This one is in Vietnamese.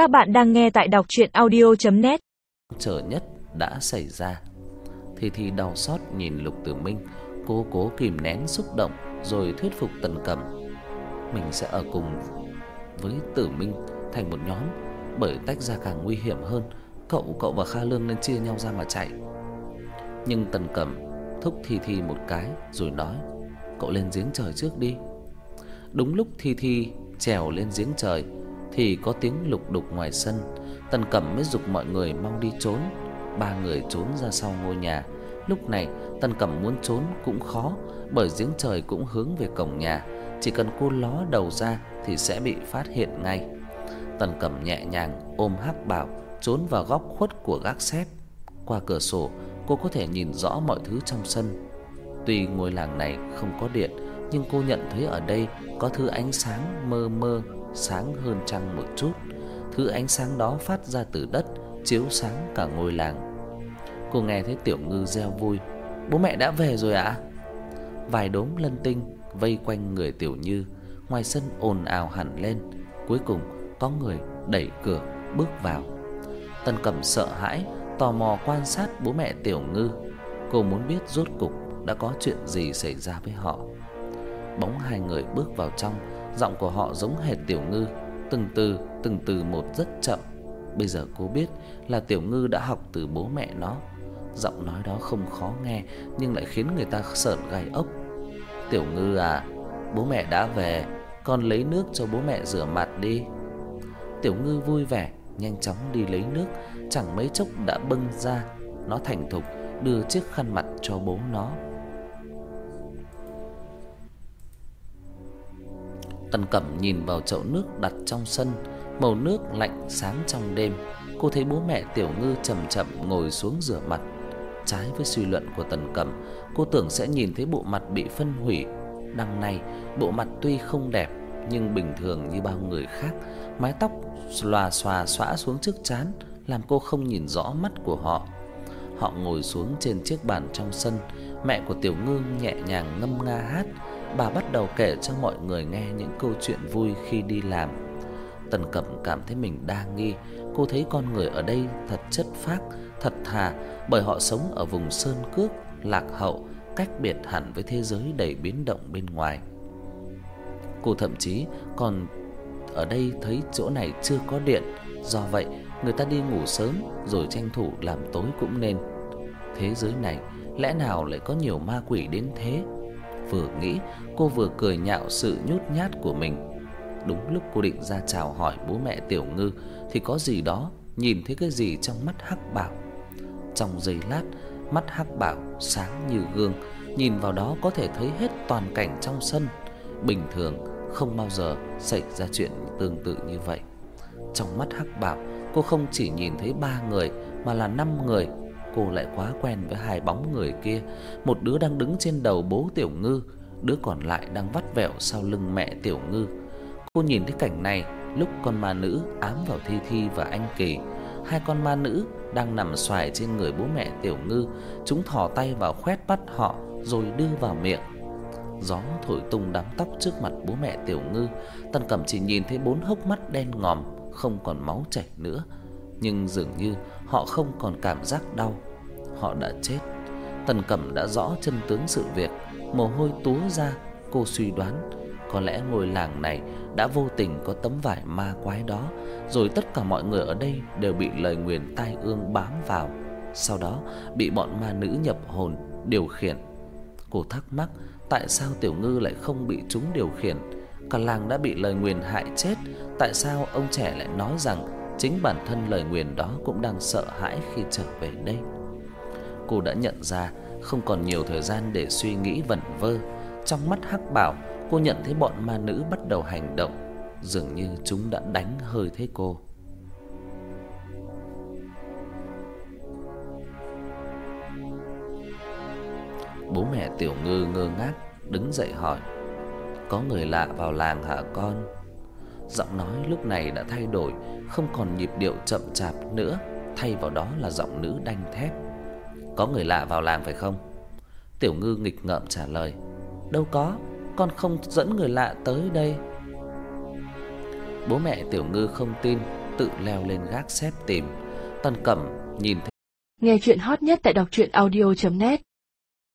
Các bạn đang nghe tại đọc audio net Chờ nhất đã xảy ra. Thì thì đau xót nhìn Lục Tử Minh, cố cố kìm nén xúc động rồi thuyết phục Tần Cẩm. Mình sẽ ở cùng với Tử Minh thành một nhóm, bởi tách ra càng nguy hiểm hơn, cậu cậu và Kha Lương nên chia nhau ra mà chạy. Nhưng Tần Cẩm thúc Thi Thi một cái rồi nói: "Cậu lên giếng trời trước đi." Đúng lúc Thi Thi trèo lên giếng trời thì có tiếng lục đục ngoài sân, Tần Cẩm mới dục mọi người mau đi trốn. Ba người trốn ra sau ngôi nhà. Lúc này, Tần Cẩm muốn trốn cũng khó, bởi giếng trời cũng hướng về cổng nhà, chỉ cần cô ló đầu ra thì sẽ bị phát hiện ngay. Tần Cẩm nhẹ nhàng ôm Hắc Bảo trốn vào góc khuất của gác xếp. Qua cửa sổ, cô có thể nhìn rõ mọi thứ trong sân. Tuy ngôi làng này không có điện, nhưng cô nhận thấy ở đây có thứ ánh sáng mơ mơ sáng hơn trăng một chút. Thứ ánh sáng đó phát ra từ đất, chiếu sáng cả ngôi làng. Cô nghe thấy Tiểu Ngư reo vui, "Bố mẹ đã về rồi ạ?" Vài đốm lân tinh vây quanh người Tiểu Như, ngoài sân ồn ào hẳn lên, cuối cùng có người đẩy cửa bước vào. Tần Cẩm sợ hãi, tò mò quan sát bố mẹ Tiểu Ngư. Cô muốn biết rốt cục đã có chuyện gì xảy ra với họ. Bóng hai người bước vào trong, giọng của họ giống hệt Tiểu Ngư, từng từ từng từ một rất chậm. Bây giờ cô biết là Tiểu Ngư đã học từ bố mẹ nó. Giọng nói đó không khó nghe nhưng lại khiến người ta sởn gai ốc. "Tiểu Ngư à, bố mẹ đã về, con lấy nước cho bố mẹ rửa mặt đi." Tiểu Ngư vui vẻ nhanh chóng đi lấy nước, chẳng mấy chốc đã bưng ra, nó thành thục đưa chiếc khăn mặt cho bố nó. Tần Cẩm nhìn vào chậu nước đặt trong sân, màu nước lạnh sáng trong đêm. Cô thấy bố mẹ Tiểu Ngư chậm chậm ngồi xuống rửa mặt. Trái với suy luận của Tần Cẩm, cô tưởng sẽ nhìn thấy bộ mặt bị phân hủy. Đằng này, bộ mặt tuy không đẹp nhưng bình thường như bao người khác, mái tóc xòa xòa xõa xuống trước trán làm cô không nhìn rõ mắt của họ. Họ ngồi xuống trên chiếc bàn trong sân, mẹ của Tiểu Ngư nhẹ nhàng ngâm nga hát bà bắt đầu kể cho mọi người nghe những câu chuyện vui khi đi làm. Tần Cẩm cảm thấy mình đa nghi, cô thấy con người ở đây thật chất phác, thật thà bởi họ sống ở vùng sơn cước, lạc hậu, cách biệt hẳn với thế giới đầy biến động bên ngoài. Cô thậm chí còn ở đây thấy chỗ này chưa có điện, do vậy người ta đi ngủ sớm rồi tranh thủ làm tối cũng nên. Thế giới này lẽ nào lại có nhiều ma quỷ đến thế? Vừa nghĩ, cô vừa cười nhạo sự nhút nhát của mình. Đúng lúc cô định ra chào hỏi bố mẹ Tiểu Ngư thì có gì đó nhìn thấy cái gì trong mắt Hắc Bảo. Trong giây lát, mắt Hắc Bảo sáng như gương, nhìn vào đó có thể thấy hết toàn cảnh trong sân. Bình thường không bao giờ xảy ra chuyện tương tự như vậy. Trong mắt Hắc Bảo, cô không chỉ nhìn thấy ba người mà là năm người cô lại quá quen với hai bóng người kia, một đứa đang đứng trên đầu bố Tiểu Ngư, đứa còn lại đang vắt vẹo sau lưng mẹ Tiểu Ngư. Cô nhìn thấy cảnh này lúc con ma nữ ám vào Thi Thi và anh Kỳ, hai con ma nữ đang nằm xoài trên người bố mẹ Tiểu Ngư, chúng thò tay vào khoét bắt họ rồi đưa vào miệng. Gió thổi tung đám tóc trước mặt bố mẹ Tiểu Ngư, Tần Cẩm chỉ nhìn thấy bốn hốc mắt đen ngòm, không còn máu chảy nữa nhưng dường như họ không còn cảm giác đau. Họ đã chết. Tần Cẩm đã rõ chân tướng sự việc, mồ hôi túa ra, cô suy đoán có lẽ ngôi làng này đã vô tình có tấm vải ma quái đó, rồi tất cả mọi người ở đây đều bị lời nguyền tai ương bám vào, sau đó bị bọn ma nữ nhập hồn điều khiển. Cô thắc mắc tại sao Tiểu Ngư lại không bị chúng điều khiển? Cả làng đã bị lời nguyền hại chết, tại sao ông trẻ lại nói rằng Chính bản thân lời nguyền đó cũng đang sợ hãi khi trở về đây. Cô đã nhận ra không còn nhiều thời gian để suy nghĩ vẩn vơ. Trong mắt Hắc Bảo, cô nhận thấy bọn ma nữ bắt đầu hành động, dường như chúng đã đánh hơi thế cô. Bố mẹ Tiểu Ngư ngơ ngác đứng dậy hỏi: "Có người lạ vào làng hả con?" Giọng nói lúc này đã thay đổi, không còn nhịp điệu chậm chạp nữa, thay vào đó là giọng nữ đanh thép. Có người lạ vào làng phải không? Tiểu Ngư nghịch ngợm trả lời. Đâu có, con không dẫn người lạ tới đây. Bố mẹ Tiểu Ngư không tin, tự leo lên gác xếp tìm. Tần Cẩm nhìn thấy Nghe chuyện hot nhất tại đọc truyện audio net